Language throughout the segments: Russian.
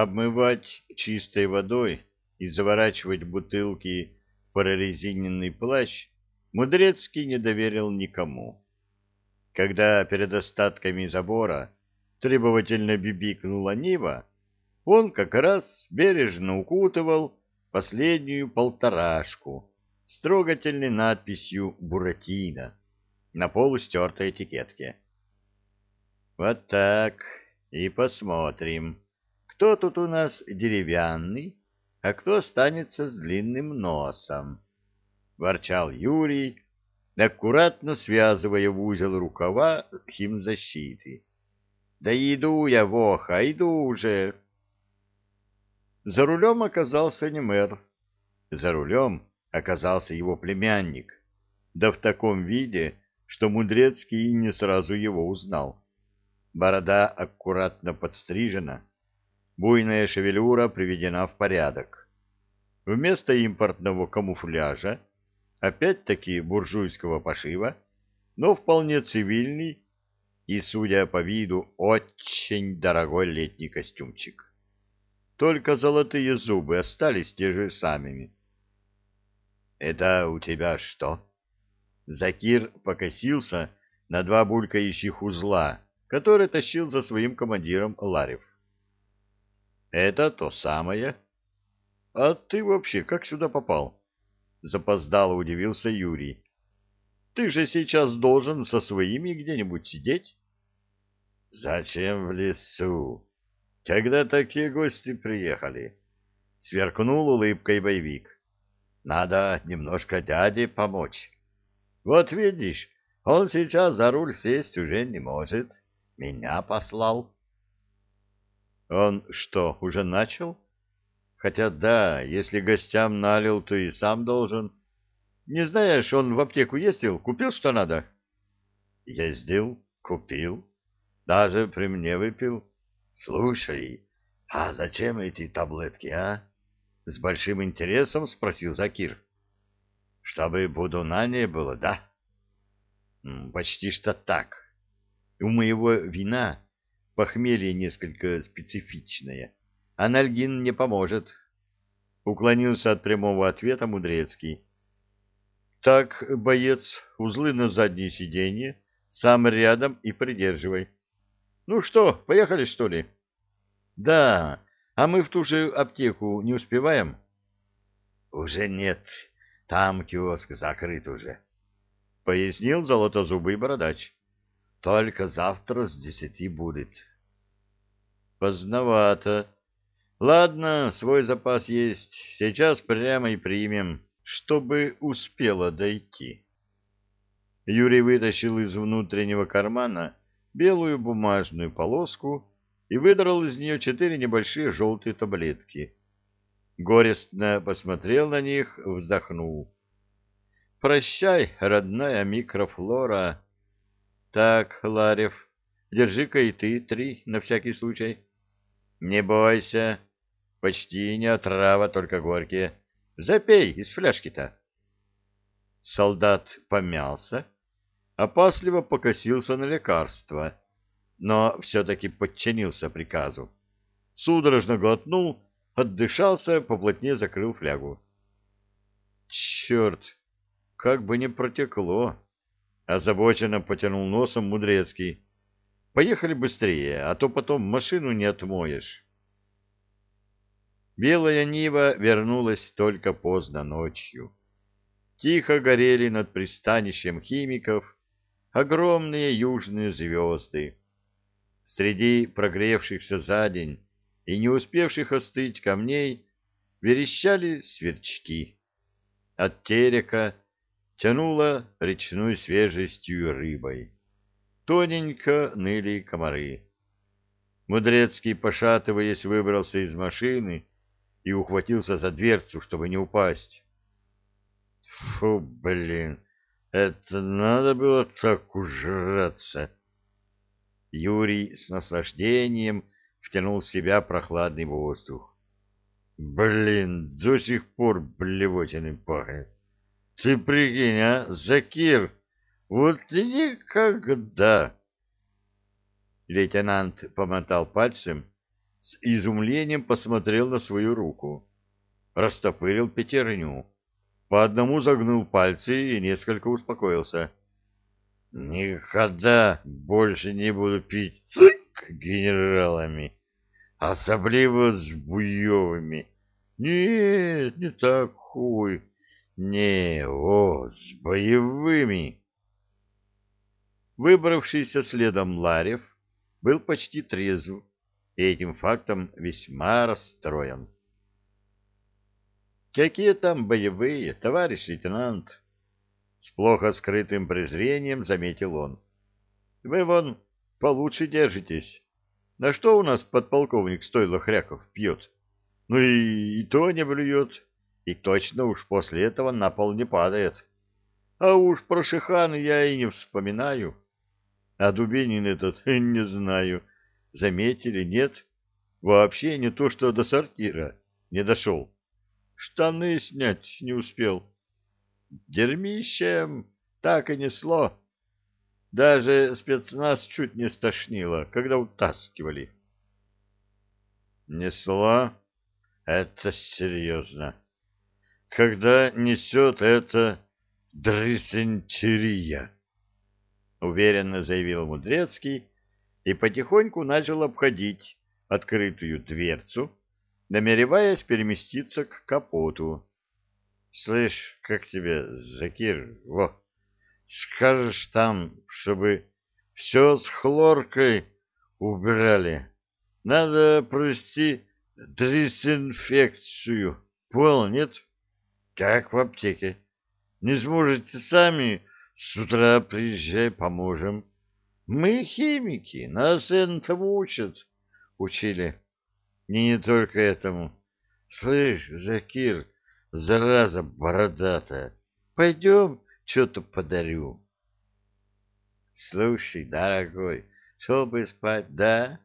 Обмывать чистой водой и заворачивать бутылки в прорезиненный плащ Мудрецкий не доверил никому. Когда перед остатками забора требовательно бибикнула Нива, он как раз бережно укутывал последнюю полторашку с трогательной надписью «Буратино» на полустертой этикетке. Вот так и посмотрим, кто тут у нас деревянный, а кто останется с длинным носом. Ворчал Юрий, аккуратно связывая в узел рукава химзащиты. Да иду я, Воха, иду уже. За рулем оказался не мэр. За рулем оказался его племянник. Да в таком виде, что Мудрецкий не сразу его узнал. Борода аккуратно подстрижена, буйная шевелюра приведена в порядок. Вместо импортного камуфляжа, опять-таки буржуйского пошива, но вполне цивильный и, судя по виду, очень дорогой летний костюмчик. Только золотые зубы остались те же самыми. — Это у тебя что? Закир покосился на два булькающих узла, которые тащил за своим командиром Ларев. — Это то самое. — А ты вообще как сюда попал? — запоздало удивился Юрий. — Ты же сейчас должен со своими где-нибудь сидеть. — Зачем в лесу? Когда такие гости приехали? — сверкнул улыбкой боевик. — Надо немножко дяде помочь. Вот видишь, он сейчас за руль сесть уже не может. Меня послал. Он что, уже начал? Хотя да, если гостям налил, то и сам должен. Не знаешь, он в аптеку ездил, купил что надо? Ездил, купил, даже при мне выпил. Слушай, а зачем эти таблетки, а? С большим интересом спросил Закир. Чтобы Будуна не было, да? Почти что так. У моего вина похмелье несколько специфичное. Анальгин не поможет. Уклонился от прямого ответа Мудрецкий. Так, боец, узлы на заднее сиденье, сам рядом и придерживай. Ну что, поехали, что ли? Да, а мы в ту же аптеку не успеваем? Уже нет, там киоск закрыт уже, пояснил золотозубый бородач. Только завтра с десяти будет. Поздновато. Ладно, свой запас есть. Сейчас прямо и примем, чтобы успело дойти. Юрий вытащил из внутреннего кармана белую бумажную полоску и выдрал из нее четыре небольшие желтые таблетки. Горестно посмотрел на них, вздохнул. «Прощай, родная микрофлора!» «Так, Ларев, держи-ка и ты три на всякий случай». Не бойся, почти не отрава, только горькие. Запей из фляжки-то. Солдат помялся, опасливо покосился на лекарство, но все-таки подчинился приказу. Судорожно глотнул, отдышался, поплотнее закрыл флягу. Черт, как бы не протекло! Озабоченно потянул носом Мудрецкий. Поехали быстрее, а то потом машину не отмоешь. Белая Нива вернулась только поздно ночью. Тихо горели над пристанищем химиков огромные южные звезды. Среди прогревшихся за день и не успевших остыть камней верещали сверчки. От терека тянуло речной свежестью рыбой тоненько ныли комары. Мудрецкий, пошатываясь, выбрался из машины и ухватился за дверцу, чтобы не упасть. Фу, блин, это надо было так ужраться. Юрий с наслаждением втянул в себя прохладный воздух. Блин, до сих пор блевотиной пахнет. Ты прикинь, а, Закир, вот никогда. Лейтенант помотал пальцем, с изумлением посмотрел на свою руку. Растопырил пятерню. По одному загнул пальцы и несколько успокоился. «Никогда больше не буду пить с генералами, особливо с Буевыми. Нет, не такой. Не, о, с боевыми!» Выбравшийся следом Ларев был почти трезв и этим фактом весьма расстроен. «Какие там боевые, товарищ лейтенант?» С плохо скрытым презрением заметил он. «Вы вон получше держитесь. На что у нас подполковник Стойло Хряков пьет? Ну и, и то не блюет, и точно уж после этого на пол не падает. А уж про Шихан я и не вспоминаю». А Дубинин этот, не знаю, заметили, нет? Вообще не то, что до сортира не дошел. Штаны снять не успел. Дерьмищем так и несло. Даже спецназ чуть не стошнило, когда утаскивали. Несло? Это серьезно. Когда несет это дресентерия. — уверенно заявил Мудрецкий и потихоньку начал обходить открытую дверцу, намереваясь переместиться к капоту. — Слышь, как тебе, Закир, во, скажешь там, чтобы все с хлоркой убирали. Надо провести дезинфекцию. Понял, нет? Как в аптеке. Не сможете сами с утра приезжай, поможем. Мы химики, нас этому учат. Учили. И не только этому. Слышь, Закир, зараза бородатая, пойдем, что-то подарю. Слушай, дорогой, шел бы спать, да?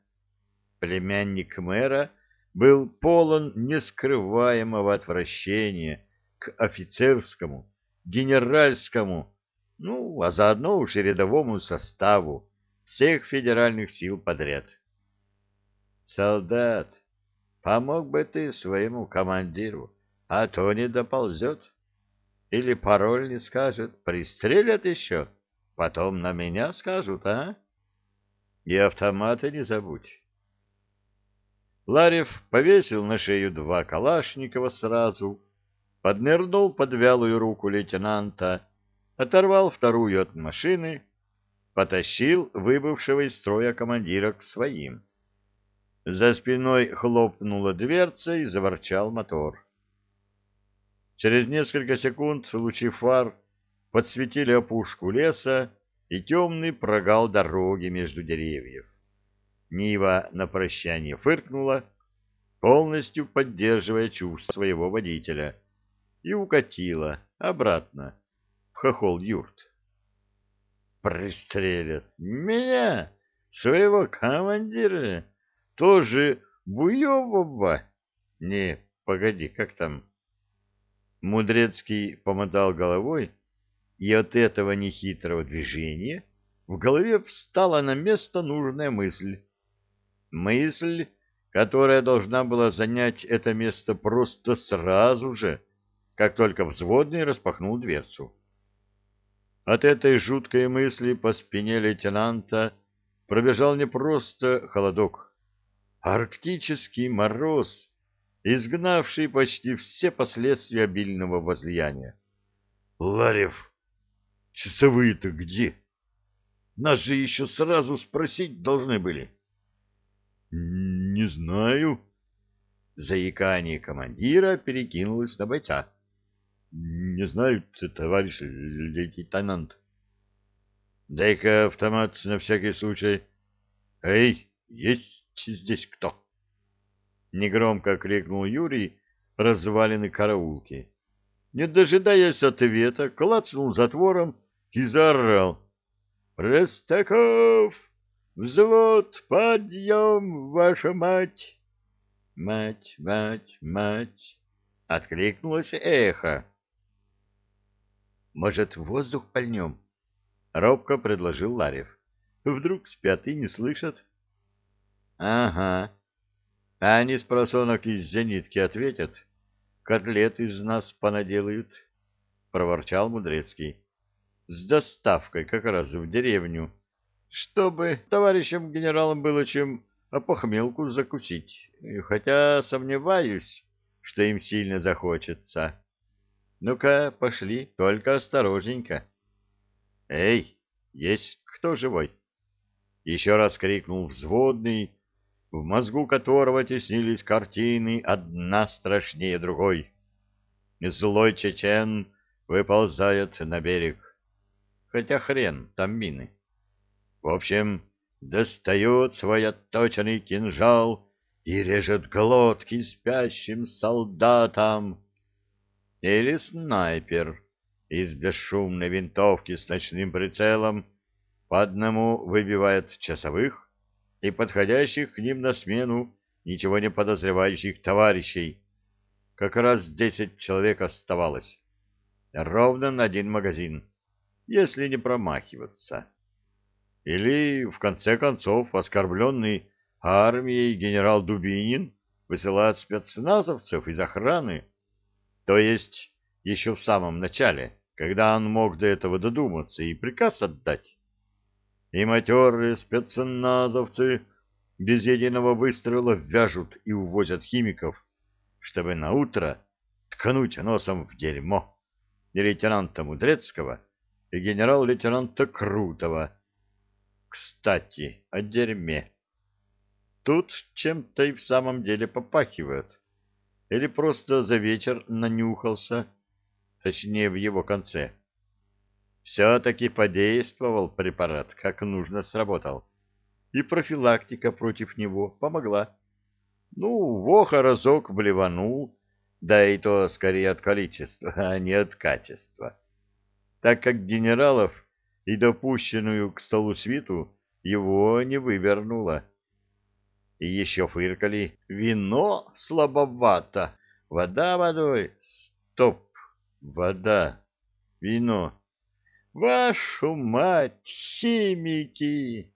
Племянник мэра был полон нескрываемого отвращения к офицерскому, генеральскому, ну, а заодно уж и рядовому составу всех федеральных сил подряд. Солдат, помог бы ты своему командиру, а то не доползет. Или пароль не скажет, пристрелят еще, потом на меня скажут, а? И автоматы не забудь. Ларев повесил на шею два Калашникова сразу, поднырнул под вялую руку лейтенанта оторвал вторую от машины, потащил выбывшего из строя командира к своим. За спиной хлопнула дверца и заворчал мотор. Через несколько секунд лучи фар подсветили опушку леса и темный прогал дороги между деревьев. Нива на прощание фыркнула, полностью поддерживая чувств своего водителя, и укатила обратно хохол Юрт. Пристрелят меня, своего командира, тоже Буевого. Не, погоди, как там? Мудрецкий помотал головой, и от этого нехитрого движения в голове встала на место нужная мысль. Мысль, которая должна была занять это место просто сразу же, как только взводный распахнул дверцу. От этой жуткой мысли по спине лейтенанта пробежал не просто холодок, а арктический мороз, изгнавший почти все последствия обильного возлияния. Ларев, часовые-то где? Нас же еще сразу спросить должны были. Не знаю. Заикание командира перекинулось на бойца. Не знаю, товарищ лейтенант. Дай-ка автомат на всякий случай. Эй, есть здесь кто? Негромко крикнул Юрий, развалины караулки. Не дожидаясь ответа, клацнул затвором и заорал. «Простаков! Взвод, подъем, ваша мать!» «Мать, мать, мать!» — откликнулось эхо. Может, воздух пальнем? — робко предложил Ларев. — Вдруг спят и не слышат? — Ага. А они с просонок из зенитки ответят, котлет из нас понаделают, — проворчал Мудрецкий. — С доставкой как раз в деревню, чтобы товарищам генералам было чем опохмелку закусить, хотя сомневаюсь, что им сильно захочется. Ну-ка, пошли, только осторожненько. — Эй, есть кто живой? — еще раз крикнул взводный, в мозгу которого теснились картины одна страшнее другой. Злой чечен выползает на берег. Хотя хрен, там мины. В общем, достает свой отточенный кинжал и режет глотки спящим солдатам. Или снайпер из бесшумной винтовки с ночным прицелом по одному выбивает часовых, и подходящих к ним на смену ничего не подозревающих товарищей. Как раз десять человек оставалось. Ровно на один магазин, если не промахиваться. Или, в конце концов, оскорбленный армией генерал Дубинин высылает спецназовцев из охраны, то есть еще в самом начале, когда он мог до этого додуматься и приказ отдать и матерые спецназовцы без единого выстрела вяжут и увозят химиков, чтобы на утро ткнуть носом в дерьмо и лейтенанта Мудрецкого, и генерал-лейтенанта Крутого. Кстати, о дерьме. Тут чем-то и в самом деле попахивает. Или просто за вечер нанюхался, точнее, в его конце. Все-таки подействовал препарат, как нужно сработал. И профилактика против него помогла. Ну, воха разок блеванул, да и то скорее от количества, а не от качества. Так как генералов и допущенную к столу свиту его не вывернуло. И еще фыркали. Вино слабовато, вода водой. Стоп, вода, вино. Вашу мать, химики!